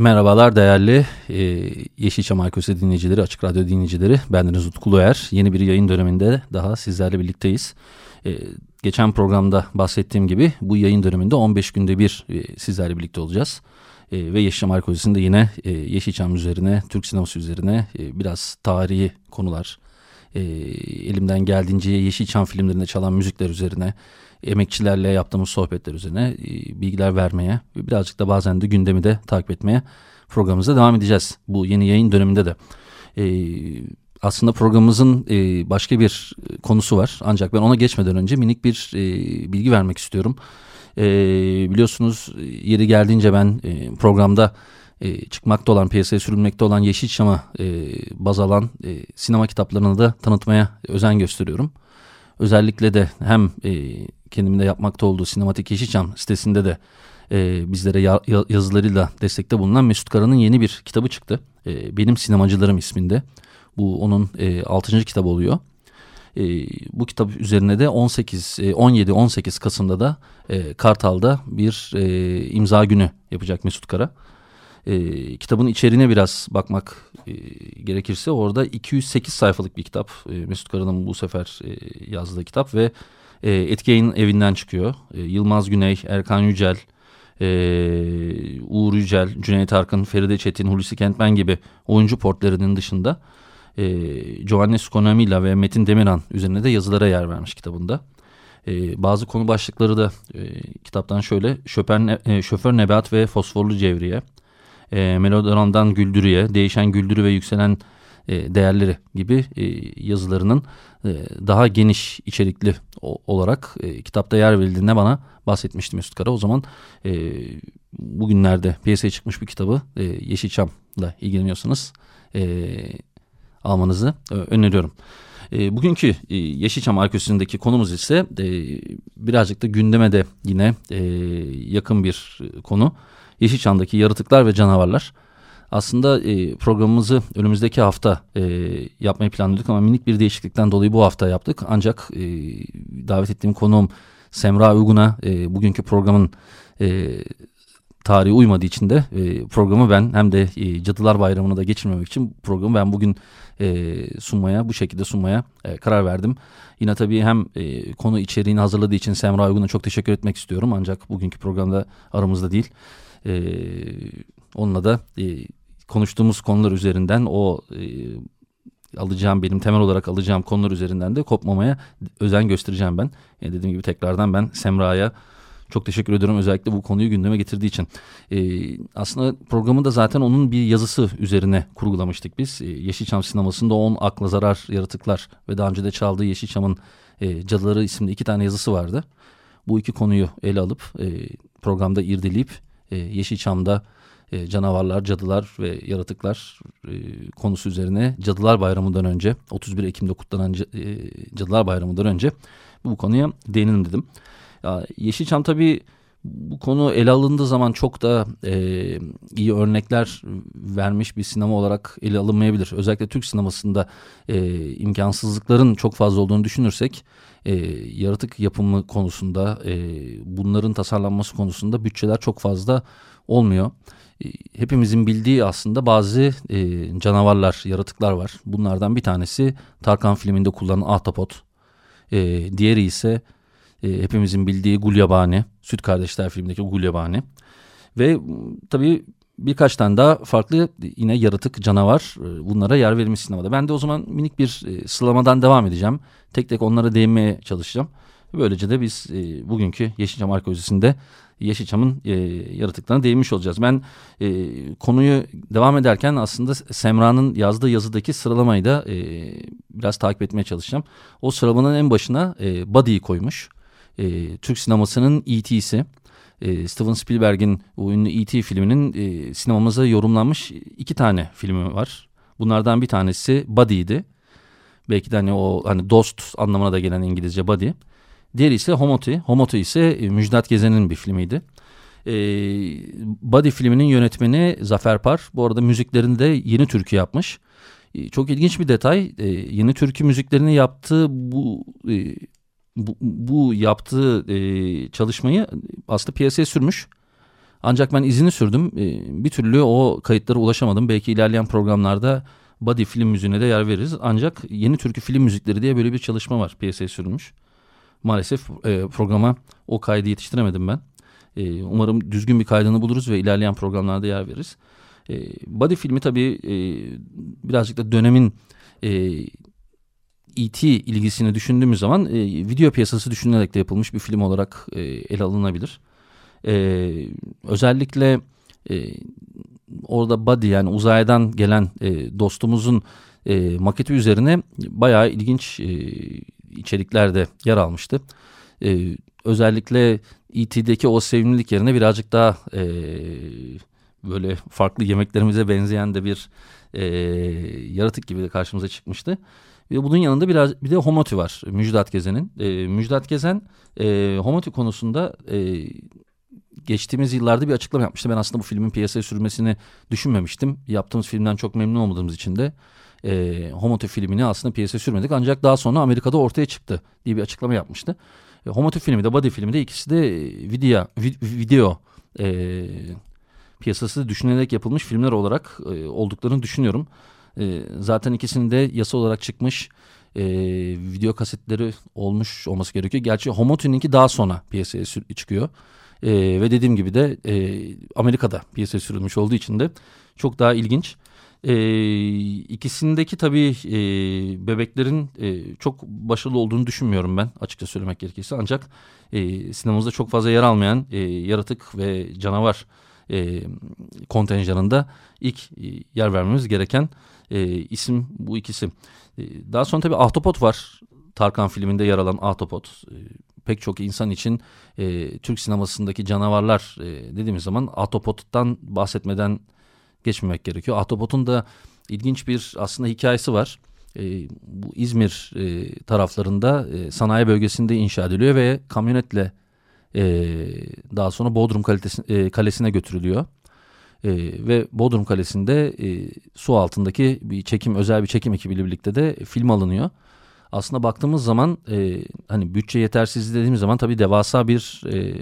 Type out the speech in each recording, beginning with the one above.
Merhabalar değerli e, Yeşilçam Arkeolojisi dinleyicileri, Açık Radyo dinleyicileri. Bendeniz Utku Er. Yeni bir yayın döneminde daha sizlerle birlikteyiz. E, geçen programda bahsettiğim gibi bu yayın döneminde 15 günde bir e, sizlerle birlikte olacağız. E, ve Yeşilçam Arkeolojisi'nde yine e, Yeşilçam üzerine, Türk sineması üzerine e, biraz tarihi konular, e, elimden geldiğince Yeşilçam filmlerinde çalan müzikler üzerine emekçilerle yaptığımız sohbetler üzerine e, bilgiler vermeye ve birazcık da bazen de gündemi de takip etmeye programımıza devam edeceğiz. Bu yeni yayın döneminde de. E, aslında programımızın e, başka bir konusu var. Ancak ben ona geçmeden önce minik bir bilgi vermek istiyorum. biliyorsunuz yeri geldiğince ben programda çıkmakta olan, piyasaya sürülmekte olan Yeşilçam'a baz alan sinema kitaplarını da tanıtmaya özen gösteriyorum. Özellikle de hem kendimin de yapmakta olduğu Sinematik Yeşilçam sitesinde de e, bizlere ya, yazılarıyla destekte bulunan Mesut Kara'nın yeni bir kitabı çıktı. E, Benim Sinemacılarım isminde. Bu onun e, 6. kitabı oluyor. E, bu kitap üzerine de 18, e, 17-18 Kasım'da da e, Kartal'da bir e, imza günü yapacak Mesut Kara. E, kitabın içeriğine biraz bakmak e, gerekirse orada 208 sayfalık bir kitap. E, Mesut Kara'nın bu sefer e, yazdığı kitap ve e, Etki Yayın evinden çıkıyor. E, Yılmaz Güney, Erkan Yücel, e, Uğur Yücel, Cüneyt Arkın, Feride Çetin, Hulusi Kentmen gibi oyuncu portlarının dışında e, Giovanni Sconamilla ve Metin Demiran üzerine de yazılara yer vermiş kitabında. E, bazı konu başlıkları da e, kitaptan şöyle şoför, e, şoför nebat ve fosforlu cevriye, e, melodramdan güldürüye, değişen güldürü ve yükselen e, değerleri gibi e, yazılarının e, daha geniş içerikli olarak kitapta yer verildiğinde bana bahsetmişti Mesut Kara. O zaman bugünlerde piyasaya çıkmış bir kitabı Yeşilçam'la ilgileniyorsanız almanızı öneriyorum. bugünkü Yeşilçam Arkeolojisi'ndeki konumuz ise birazcık da gündeme de yine yakın bir konu. Yeşilçam'daki yaratıklar ve canavarlar. Aslında e, programımızı önümüzdeki hafta e, yapmayı planlıyorduk ama minik bir değişiklikten dolayı bu hafta yaptık. Ancak e, davet ettiğim konuğum Semra Uygun'a e, bugünkü programın e, tarihi uymadığı için de e, programı ben hem de e, Cadılar Bayramı'nı da geçirmemek için programı ben bugün e, sunmaya bu şekilde sunmaya e, karar verdim. Yine tabii hem e, konu içeriğini hazırladığı için Semra Uygun'a çok teşekkür etmek istiyorum ancak bugünkü programda aramızda değil. E, onunla da e, konuştuğumuz konular üzerinden o e, alacağım benim temel olarak alacağım konular üzerinden de kopmamaya özen göstereceğim ben. Yani dediğim gibi tekrardan ben Semra'ya çok teşekkür ediyorum özellikle bu konuyu gündeme getirdiği için. Ee, aslında programı da zaten onun bir yazısı üzerine kurgulamıştık biz. Ee, Yeşilçam sinemasında 10 akla zarar yaratıklar ve daha önce de çaldığı Yeşilçam'ın e, Cadıları isimli iki tane yazısı vardı. Bu iki konuyu ele alıp e, programda irdeleyip e, Yeşilçam'da e, canavarlar, cadılar ve yaratıklar e, konusu üzerine Cadılar Bayramı'ndan önce 31 Ekim'de kutlanan e, Cadılar Bayramı'ndan önce bu konuya değinelim dedim. Ya, Yeşilçam tabii bu konu ele alındığı zaman çok da e, iyi örnekler vermiş bir sinema olarak ele alınmayabilir. Özellikle Türk sinemasında e, imkansızlıkların çok fazla olduğunu düşünürsek e, yaratık yapımı konusunda e, bunların tasarlanması konusunda bütçeler çok fazla olmuyor hepimizin bildiği aslında bazı e, canavarlar, yaratıklar var. Bunlardan bir tanesi Tarkan filminde kullanılan ahtapot. E, diğeri ise e, hepimizin bildiği Gulyabani, Süt Kardeşler filmindeki Gulyabani. Ve tabii birkaç tane daha farklı yine yaratık, canavar e, bunlara yer verilmiş sinemada. Ben de o zaman minik bir e, sılamadan devam edeceğim. Tek tek onlara değinmeye çalışacağım. Böylece de biz e, bugünkü Yeşilçam Arkeolojisi'nde Yeşilçam'ın e, yaratıklarına değinmiş olacağız. Ben e, konuyu devam ederken aslında Semra'nın yazdığı yazıdaki sıralamayı da e, biraz takip etmeye çalışacağım. O sıralamanın en başına e, Body'yi koymuş. E, Türk sinemasının E.T.'si. e, Steven Spielberg'in o ünlü E.T. filminin e, sinemamıza yorumlanmış iki tane filmi var. Bunlardan bir tanesi Buddy'ydi. Belki de hani o hani dost anlamına da gelen İngilizce Buddy. Diğeri ise Homoti. Homoti ise e, Müjdat Gezen'in bir filmiydi. E, Buddy filminin yönetmeni Zafer Par. Bu arada müziklerini de yeni türkü yapmış. E, çok ilginç bir detay. E, yeni türkü müziklerini yaptığı bu e, bu, bu yaptığı e, çalışmayı aslında piyasaya sürmüş. Ancak ben izini sürdüm. E, bir türlü o kayıtlara ulaşamadım. Belki ilerleyen programlarda Body film müziğine de yer veririz. Ancak yeni türkü film müzikleri diye böyle bir çalışma var piyasaya sürülmüş. Maalesef e, programa o kaydı yetiştiremedim ben. E, umarım düzgün bir kaydını buluruz ve ilerleyen programlarda yer veririz. E, Body filmi tabii e, birazcık da dönemin e, E.T. ilgisini düşündüğümüz zaman e, video piyasası düşünülerek de yapılmış bir film olarak e, ele alınabilir. E, özellikle e, orada Buddy yani uzaydan gelen e, dostumuzun e, maketi üzerine bayağı ilginç e, içerikler de yer almıştı. E, özellikle E.T.'deki o sevimlilik yerine birazcık daha e, böyle farklı yemeklerimize benzeyen de bir e, yaratık gibi de karşımıza çıkmıştı. Ve bunun yanında biraz bir de Homoti var Müjdat Gezen'in. E, Müjdat Gezen e, Homoti konusunda e, geçtiğimiz yıllarda bir açıklama yapmıştı. Ben aslında bu filmin piyasaya sürmesini düşünmemiştim. Yaptığımız filmden çok memnun olmadığımız için de e, Homoti filmini aslında piyasaya sürmedik. Ancak daha sonra Amerika'da ortaya çıktı diye bir açıklama yapmıştı. E, Homoti filmi de Body filmi de ikisi de video, video e, piyasası düşünülerek yapılmış filmler olarak e, olduklarını düşünüyorum. E, zaten ikisinin de yasa olarak çıkmış e, video kasetleri olmuş olması gerekiyor. Gerçi Homoti'ninki daha sonra piyasaya çıkıyor. E, ve dediğim gibi de e, Amerika'da piyasaya sürülmüş olduğu için de çok daha ilginç. E, ikisindeki tabii e, bebeklerin e, çok başarılı olduğunu düşünmüyorum ben açıkça söylemek gerekirse. Ancak e, sinemamızda çok fazla yer almayan e, yaratık ve canavar e, kontenjanında ilk e, yer vermemiz gereken e, isim bu ikisi. E, daha sonra tabii Ahtapot var. Tarkan filminde yer alan Ahtapot. E, pek çok insan için e, Türk sinemasındaki canavarlar e, dediğimiz zaman Ahtapot'tan bahsetmeden geçmemek gerekiyor. Ahtapot'un da ilginç bir aslında hikayesi var. E, bu İzmir e, taraflarında e, sanayi bölgesinde inşa ediliyor ve kamyonetle e, daha sonra Bodrum kalitesi, e, kalesine götürülüyor. E, ve Bodrum Kalesi'nde e, su altındaki bir çekim özel bir çekim ekibiyle birlikte de film alınıyor. Aslında baktığımız zaman e, hani bütçe yetersizliği dediğimiz zaman tabii devasa bir e,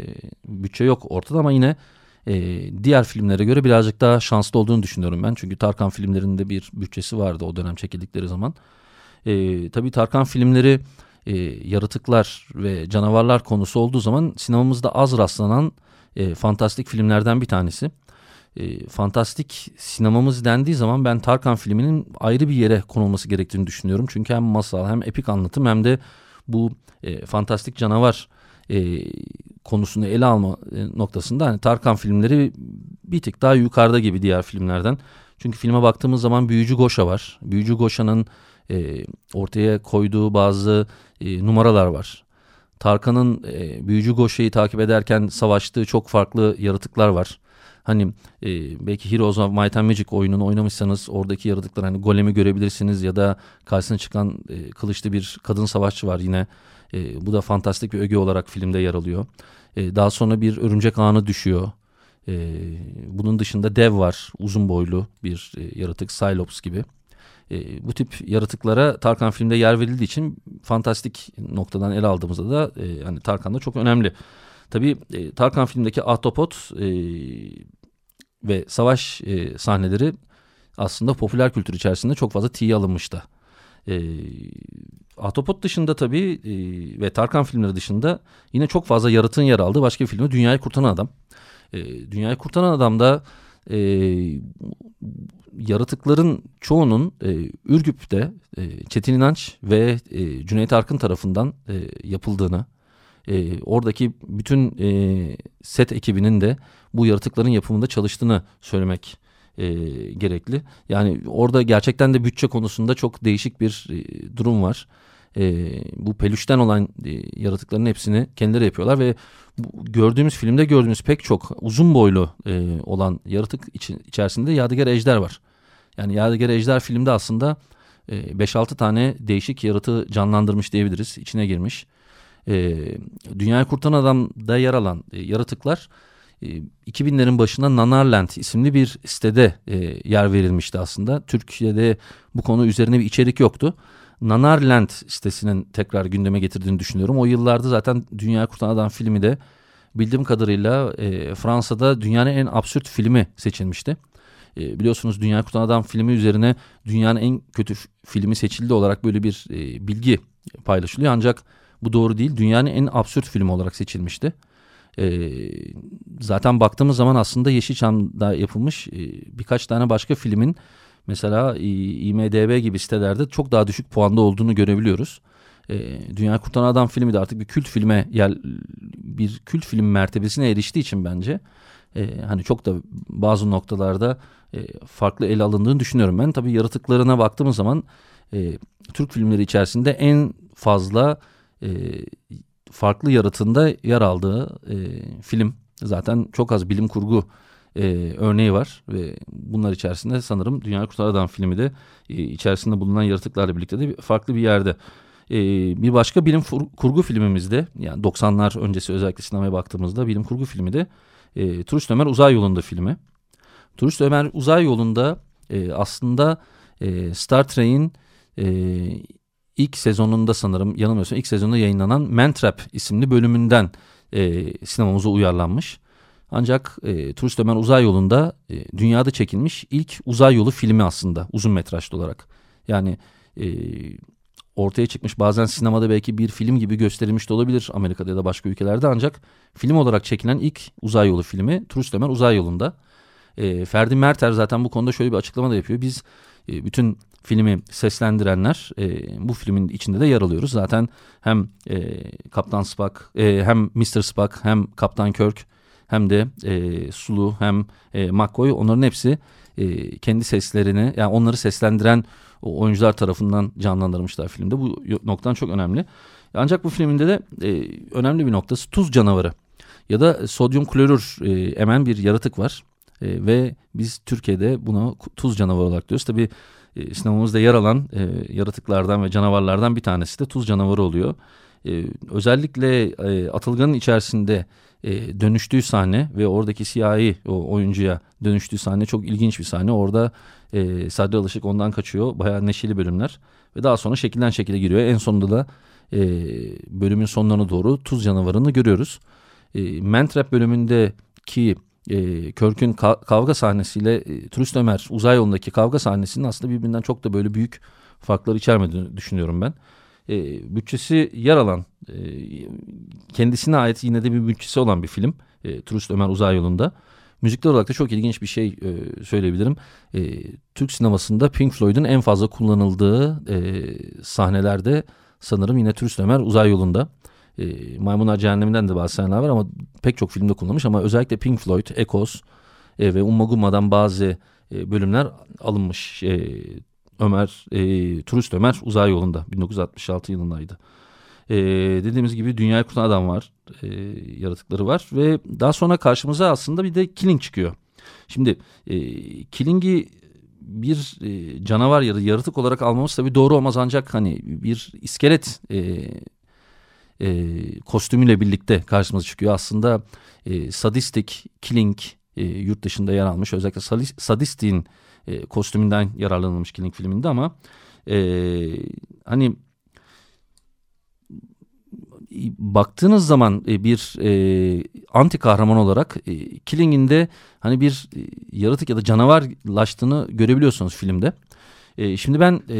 bütçe yok ortada ama yine e, diğer filmlere göre birazcık daha şanslı olduğunu düşünüyorum ben. Çünkü Tarkan filmlerinde bir bütçesi vardı o dönem çekildikleri zaman. E, tabii Tarkan filmleri e, yaratıklar ve canavarlar konusu olduğu zaman sinemamızda az rastlanan e, fantastik filmlerden bir tanesi. E, fantastik sinemamız dendiği zaman ben Tarkan filminin ayrı bir yere konulması gerektiğini düşünüyorum. Çünkü hem masal hem epik anlatım hem de bu e, fantastik canavar e, konusunu ele alma e, noktasında hani Tarkan filmleri bir tık daha yukarıda gibi diğer filmlerden. Çünkü filme baktığımız zaman Büyücü Goşa var. Büyücü Goşa'nın e, ortaya koyduğu bazı e, numaralar var. Tarkan'ın e, Büyücü Goşa'yı takip ederken savaştığı çok farklı yaratıklar var. Hani e, belki Heroes of Might and Magic oyununu oynamışsanız oradaki yaratıklar hani golemi görebilirsiniz ya da karşısına çıkan e, kılıçlı bir kadın savaşçı var yine. E, bu da fantastik bir öge olarak filmde yer alıyor. E, daha sonra bir örümcek ağını düşüyor. E, bunun dışında dev var uzun boylu bir e, yaratık Cylops gibi. E, bu tip yaratıklara Tarkan filmde yer verildiği için fantastik noktadan ele aldığımızda da e, hani Tarkan da çok önemli. Tabii e, Tarkan filmdeki Ahtapot e, ve savaş e, sahneleri aslında popüler kültür içerisinde çok fazla tiye alınmıştı. E, Ahtapot dışında tabii e, ve Tarkan filmleri dışında yine çok fazla yaratığın yer aldığı başka bir filmi Dünyayı Kurtaran Adam. E, Dünyayı Kurtaran Adam'da e, yaratıkların çoğunun e, Ürgüp'te e, Çetin İnanç ve e, Cüneyt Arkın tarafından e, yapıldığını, e, oradaki bütün e, set ekibinin de bu yaratıkların yapımında çalıştığını söylemek e, gerekli. Yani orada gerçekten de bütçe konusunda çok değişik bir e, durum var. e, bu peluşten olan e, yaratıkların hepsini kendileri yapıyorlar ve bu, gördüğümüz filmde gördüğümüz pek çok uzun boylu e, olan yaratık için, içerisinde Yadigar Ejder var. Yani Yadigar Ejder filmde aslında 5-6 e, tane değişik yaratığı canlandırmış diyebiliriz. İçine girmiş. E, Dünyayı Kurtaran Adam'da yer alan e, yaratıklar 2000'lerin başında Nanarland isimli bir sitede yer verilmişti aslında. Türkiye'de bu konu üzerine bir içerik yoktu. Nanarland sitesinin tekrar gündeme getirdiğini düşünüyorum. O yıllarda zaten Dünya Kurtaran Adam filmi de bildiğim kadarıyla Fransa'da dünyanın en absürt filmi seçilmişti. E, biliyorsunuz Dünya Kurtaran Adam filmi üzerine dünyanın en kötü filmi seçildi olarak böyle bir e, bilgi paylaşılıyor. Ancak bu doğru değil. Dünyanın en absürt filmi olarak seçilmişti. E, zaten baktığımız zaman aslında Yeşilçam'da yapılmış e, birkaç tane başka filmin mesela IMDB gibi sitelerde çok daha düşük puanda olduğunu görebiliyoruz. E, Dünya Kurtaran Adam filmi de artık bir kült filme yer, bir kült film mertebesine eriştiği için bence e, hani çok da bazı noktalarda e, farklı ele alındığını düşünüyorum ben. Tabii yaratıklarına baktığımız zaman e, Türk filmleri içerisinde en fazla e, farklı yaratığında yer aldığı e, film. Zaten çok az bilim kurgu e, örneği var ve bunlar içerisinde sanırım Dünya Kurtaran Adam filmi de e, içerisinde bulunan yaratıklarla birlikte de farklı bir yerde. E, bir başka bilim kurgu filmimizde yani 90'lar öncesi özellikle sinemaya baktığımızda bilim kurgu filmi de e, Turist Ömer Uzay Yolunda filmi. Turist Ömer Uzay Yolunda e, aslında e, Star Trek'in e, ilk sezonunda sanırım yanılmıyorsam ilk sezonunda yayınlanan Mantrap isimli bölümünden e, sinemamıza uyarlanmış. Ancak e, Turist Ömer Uzay Yolunda e, dünyada çekilmiş ilk uzay yolu filmi aslında uzun metrajlı olarak. Yani e, ortaya çıkmış bazen sinemada belki bir film gibi gösterilmiş de olabilir Amerika'da ya da başka ülkelerde ancak film olarak çekilen ilk uzay yolu filmi Turist Ömer Uzay Yolunda. E, Ferdi Merter zaten bu konuda şöyle bir açıklama da yapıyor. Biz e, bütün filmi seslendirenler e, bu filmin içinde de yer alıyoruz. Zaten hem e, Kaptan Spock e, hem Mr. Spock hem Kaptan Kirk hem de e, Sulu hem e, McCoy onların hepsi e, kendi seslerini yani onları seslendiren o oyuncular tarafından canlandırmışlar filmde. Bu noktadan çok önemli. Ancak bu filminde de e, önemli bir noktası tuz canavarı ya da sodyum klorür e, emen bir yaratık var. E, ve biz Türkiye'de buna tuz canavarı olarak diyoruz. Tabi e, sinemamızda yer alan e, yaratıklardan ve canavarlardan bir tanesi de tuz canavarı oluyor. E, özellikle e, Atılgan'ın içerisinde e, dönüştüğü sahne ve oradaki siyahi o oyuncuya dönüştüğü sahne çok ilginç bir sahne. Orada e, Sadri Alışık ondan kaçıyor. Bayağı neşeli bölümler. Ve daha sonra şekilden şekile giriyor. En sonunda da e, bölümün sonlarına doğru tuz canavarını görüyoruz. E, Mantrap bölümündeki e, Körk'ün ka kavga sahnesiyle e, Turist Ömer uzay yolundaki kavga sahnesinin aslında birbirinden çok da böyle büyük farklar içermediğini düşünüyorum ben. E, bütçesi yer alan, e, kendisine ait yine de bir bütçesi olan bir film. E, Turist Ömer uzay yolunda. Müzikler olarak da çok ilginç bir şey e, söyleyebilirim. E, Türk sinemasında Pink Floyd'un en fazla kullanıldığı e, sahnelerde sanırım yine Turist Ömer uzay yolunda. E, Maymunlar Cehennemi'nden de bazı sahneler var ama pek çok filmde kullanılmış ama özellikle Pink Floyd, Echoes e, ve Ummaguma'dan bazı e, bölümler alınmış. E, Ömer, e, Turist Ömer uzay yolunda 1966 yılındaydı. E, dediğimiz gibi dünyayı kurtaran adam var, e, yaratıkları var ve daha sonra karşımıza aslında bir de Killing çıkıyor. Şimdi e, Killing'i bir e, canavar ya da yaratık olarak almamız tabii doğru olmaz ancak hani bir iskelet e, e, kostümüyle birlikte karşımıza çıkıyor. Aslında e, sadistik Killing e, yurt dışında yer almış. Özellikle sadistin e, kostümünden yararlanılmış Killing filminde ama e, hani baktığınız zaman e, bir e, anti kahraman olarak e, Killing'in de hani bir e, yaratık ya da canavarlaştığını görebiliyorsunuz filmde. E, şimdi ben e,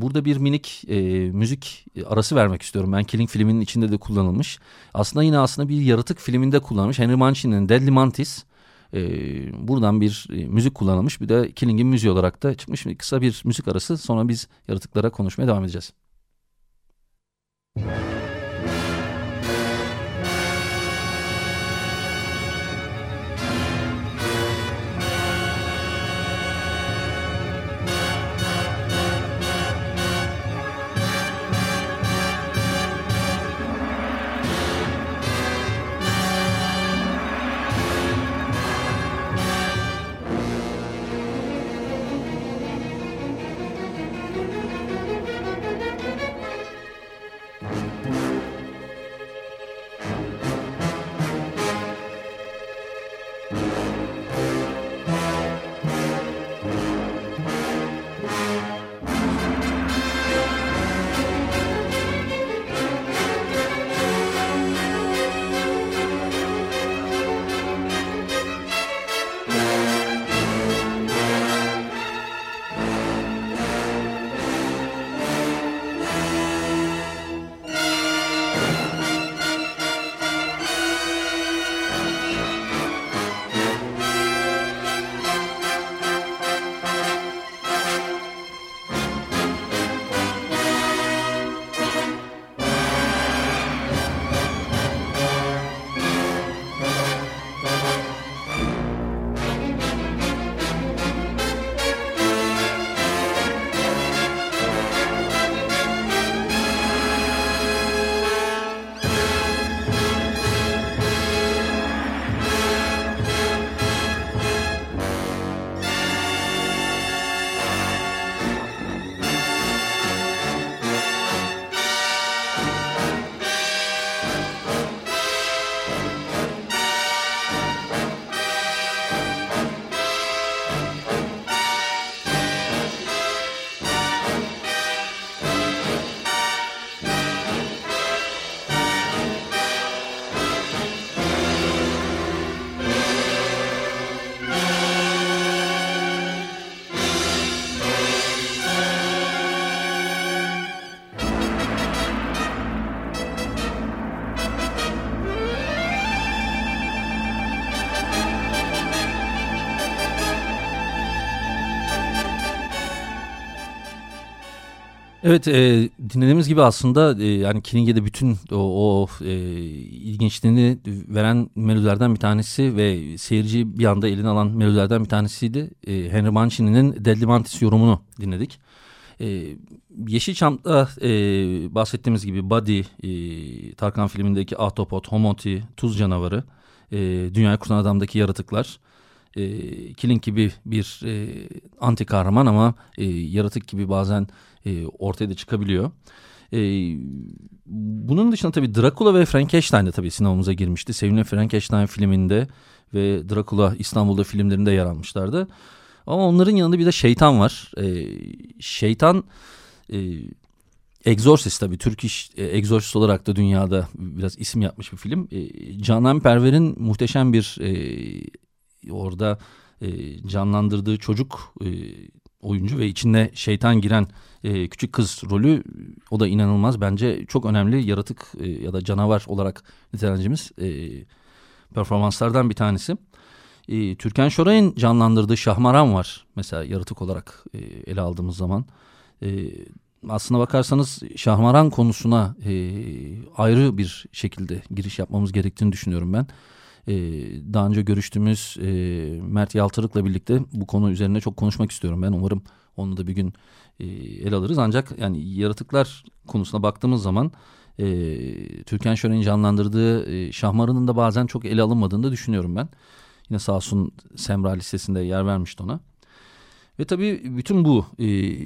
burada bir minik e, müzik arası vermek istiyorum. Ben Killing filminin içinde de kullanılmış. Aslında yine aslında bir yaratık filminde kullanılmış. Henry Mancini'nin Deadly Mantis. E, buradan bir müzik kullanılmış. Bir de Killing'in müziği olarak da çıkmış. Kısa bir müzik arası. Sonra biz yaratıklara konuşmaya devam edeceğiz. Müzik Evet e, dinlediğimiz gibi aslında e, yani Kinning'e bütün o, o e, ilginçliğini veren melodilerden bir tanesi ve seyirci bir anda eline alan melodilerden bir tanesiydi. E, Henry Mancini'nin Deadly Mantis yorumunu dinledik. E, Yeşilçam'da e, bahsettiğimiz gibi Buddy, e, Tarkan filmindeki Ahtapot, Homoti, Tuz Canavarı, e, Dünyayı Kurtaran Adam'daki yaratıklar e, Killing gibi bir e, anti kahraman ama e, yaratık gibi bazen e, ortaya da çıkabiliyor. E, bunun dışında tabii Dracula ve Frankenstein de tabii sinemamıza girmişti. Sevimli Frankenstein filminde ve Dracula İstanbul'da filmlerinde yer almışlardı. Ama onların yanında bir de şeytan var. E, şeytan e, Exorcist tabii Türk iş e, Exorcist olarak da dünyada biraz isim yapmış bir film. E, Canan Perver'in muhteşem bir e, orada e, canlandırdığı çocuk e, oyuncu ve içinde şeytan giren e, küçük kız rolü o da inanılmaz. Bence çok önemli yaratık e, ya da canavar olarak nitelendiğimiz e, performanslardan bir tanesi. E, Türkan Şoray'ın canlandırdığı Şahmaran var mesela yaratık olarak e, ele aldığımız zaman. E, aslına bakarsanız Şahmaran konusuna e, ayrı bir şekilde giriş yapmamız gerektiğini düşünüyorum ben e, daha önce görüştüğümüz e, Mert Yaltırık'la birlikte bu konu üzerine çok konuşmak istiyorum. Ben umarım onu da bir gün e, ele alırız. Ancak yani yaratıklar konusuna baktığımız zaman e, Türkan Şoren'in canlandırdığı e, Şahmarı'nın da bazen çok ele alınmadığını da düşünüyorum ben. Yine sağ olsun Semra listesinde yer vermişti ona. Ve tabii bütün bu e,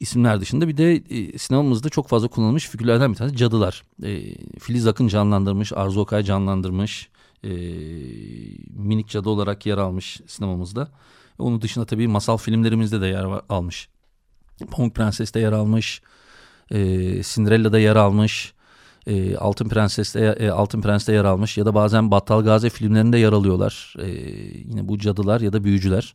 isimler dışında bir de e, sinemamızda çok fazla kullanılmış figürlerden bir tanesi cadılar. E, Filiz Akın canlandırmış, Arzu Okay canlandırmış, e, minik cadı olarak yer almış sinemamızda. Onun dışında tabii masal filmlerimizde de yer almış. Pamuk Prenses'te yer almış. E, Cinderella'da yer almış. E, Altın Prenses'te e, Altın Prens'te yer almış ya da bazen Battal Gazi filmlerinde yer alıyorlar. E, yine bu cadılar ya da büyücüler.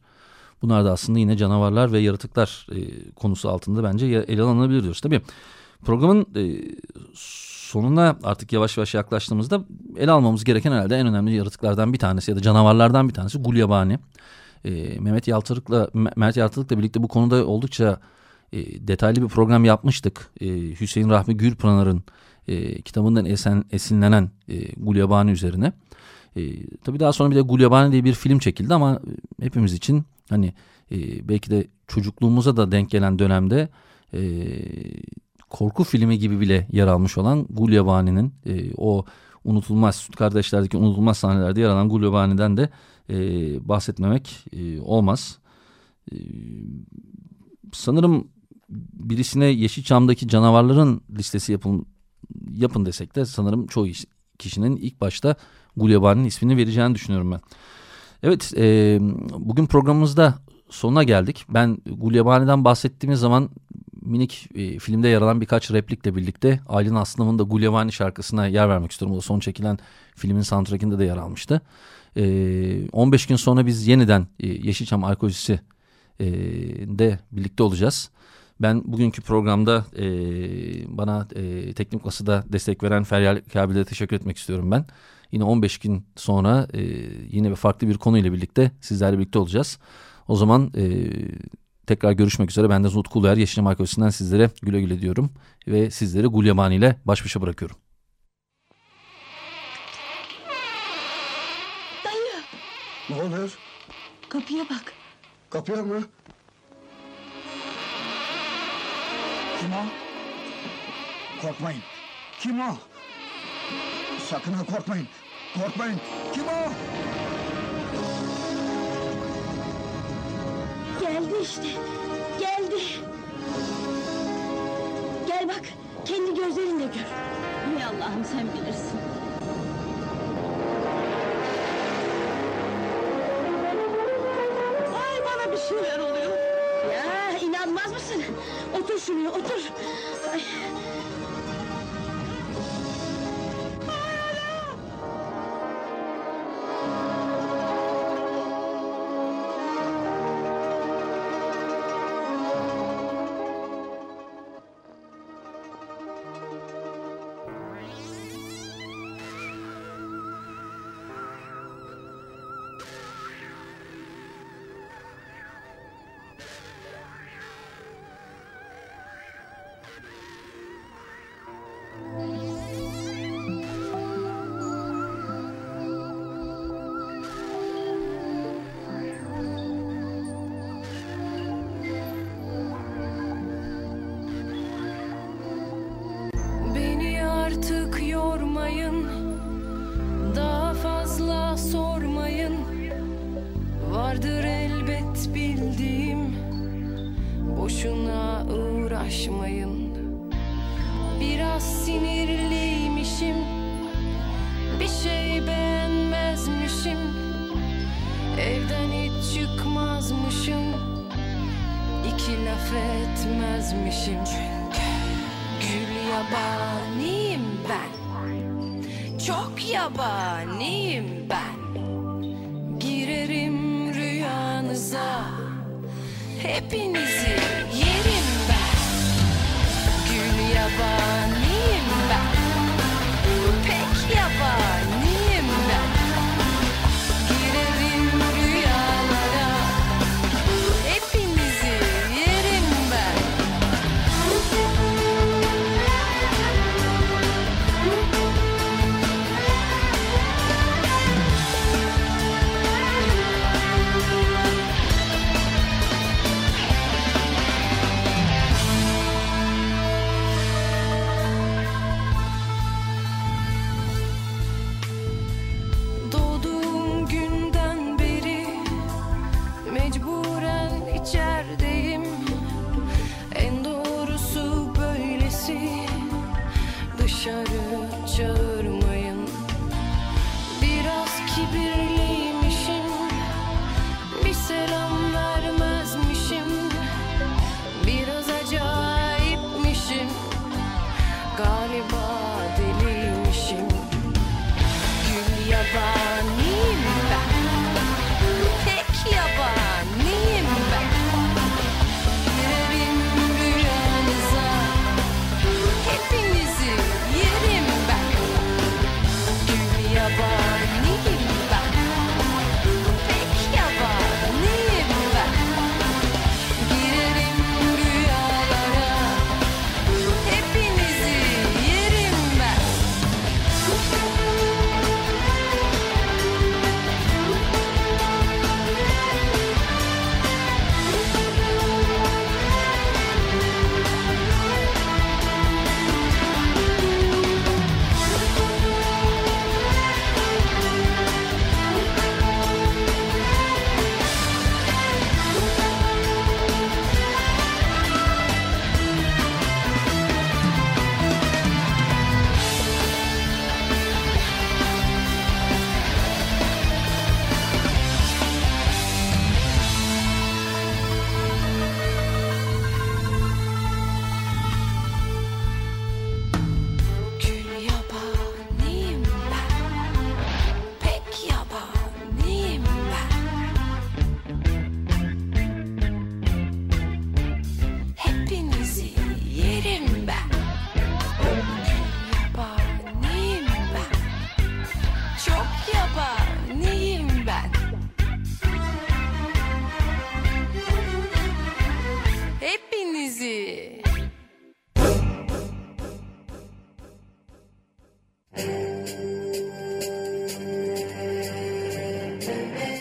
Bunlar da aslında yine canavarlar ve yaratıklar e, konusu altında bence ele alınabilir diyoruz. Tabii programın e, sonuna artık yavaş yavaş yaklaştığımızda ele almamız gereken herhalde en önemli yaratıklardan bir tanesi ya da canavarlardan bir tanesi Gulyabani. E, Mehmet Yaltırık'la Mert Yaltırık'la birlikte bu konuda oldukça e, detaylı bir program yapmıştık. E, Hüseyin Rahmi Gürpınar'ın e, kitabından esen, esinlenen e, Gulyabani üzerine. E, tabii daha sonra bir de Gulyabani diye bir film çekildi ama hepimiz için hani e, belki de çocukluğumuza da denk gelen dönemde e, korku filmi gibi bile yer almış olan Gulyabani'nin e, o unutulmaz Kardeşler'deki unutulmaz sahnelerde yer alan Gulyabani'den de e, bahsetmemek e, olmaz. E, sanırım birisine Yeşilçam'daki canavarların listesi yapın, yapın desek de sanırım çoğu kişinin ilk başta Gulyabani'nin ismini vereceğini düşünüyorum ben. Evet e, bugün programımızda sonuna geldik. Ben Gulyabani'den bahsettiğimiz zaman minik e, filmde yer alan birkaç replikle birlikte Aylin Aslım'ın da Gulyabani şarkısına yer vermek istiyorum. O da son çekilen filmin soundtrackinde de yer almıştı. E, 15 gün sonra biz yeniden e, Yeşilçam Arkeolojisi e, de birlikte olacağız. Ben bugünkü programda e, bana e, teknik masada destek veren Feryal Kabil'e teşekkür etmek istiyorum ben. Yine 15 gün sonra e, yine farklı bir konuyla birlikte sizlerle birlikte olacağız. O zaman e, tekrar görüşmek üzere. Ben de Zut Kuluer Yeşilçam Arkeolojisi'nden sizlere güle güle diyorum. Ve sizleri Gulyabani ile baş başa bırakıyorum. Dayı Ne oluyor? kapıya bak. Kapıya mı? Kim o? Korkmayın. Kim o? Sakın ha korkmayın. Korkmayın. Kim o? Geldi işte. Geldi. Gel bak. Kendi gözlerinle gör. Hay Allah'ım sen bilirsin. Ay bana bir şeyler oluyor. Ya inanmaz mısın? Otur şuraya otur. Ay. Uğraşmayın Biraz sinirliymişim. Bir şey beğenmezmişim. Evden hiç çıkmazmışım. İki laf etmezmişim. Çünkü Gül yabaniyim ben. Çok yabaniyim ben. Girerim rüyanıza. Hepinizi yerim Gül